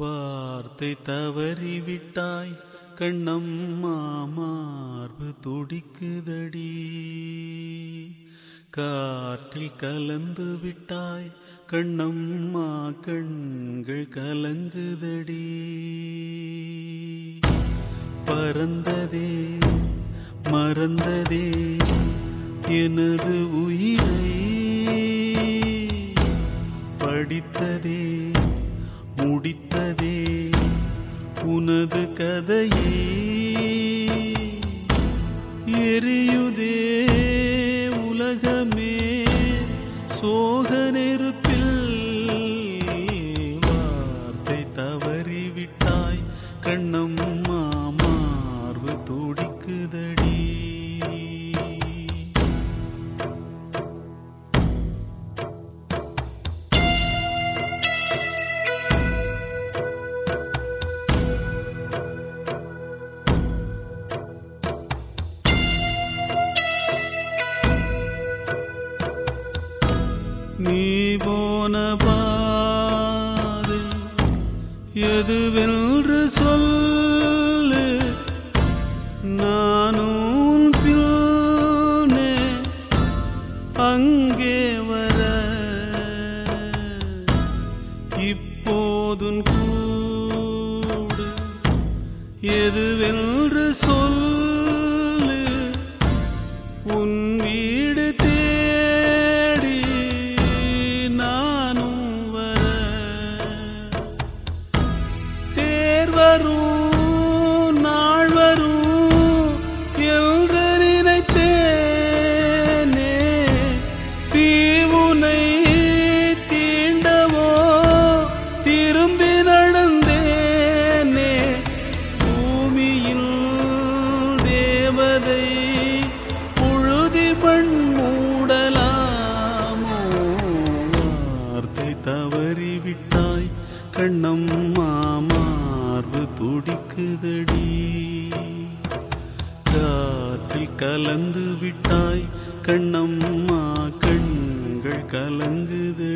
வார்த்தை தவறிவிட்டாய் கண்ணம்மா மார்பு துடிக்குதடி. காற்றில் கலந்து விட்டாய். கண்ணம்மா கண்கள் கலங்குதடி. பறந்ததே மறந்ததே எனது உயிரை. படித்ததே முடித்ததே உனது கதையே. சோக நெருப்பில் வார்த்தை தவறிவிட்டாய். கண்ணம் மார்பு துடிக்குதடி. போன பாதை எதுவென்று சொல்லு. நானும் பின்னே அங்கே வர. இப்போதும் கூடு எதுவென்று சொல்லு. வரும் நாள் வரும் என்று நினைத்தேனே. தீவுனை தீண்டவோ திரும்பி நடந்தேனே. பூமியில் தேவதை புழுதி பண் மூடலாமோ வார்த்தை தவறிவிட்டாய் கண்ணம்மா மார்பு துடிக்குதடி. காற்றில் கலந்து விட்டாய் கண்ணம்மா கண்கள் கலங்குதடி.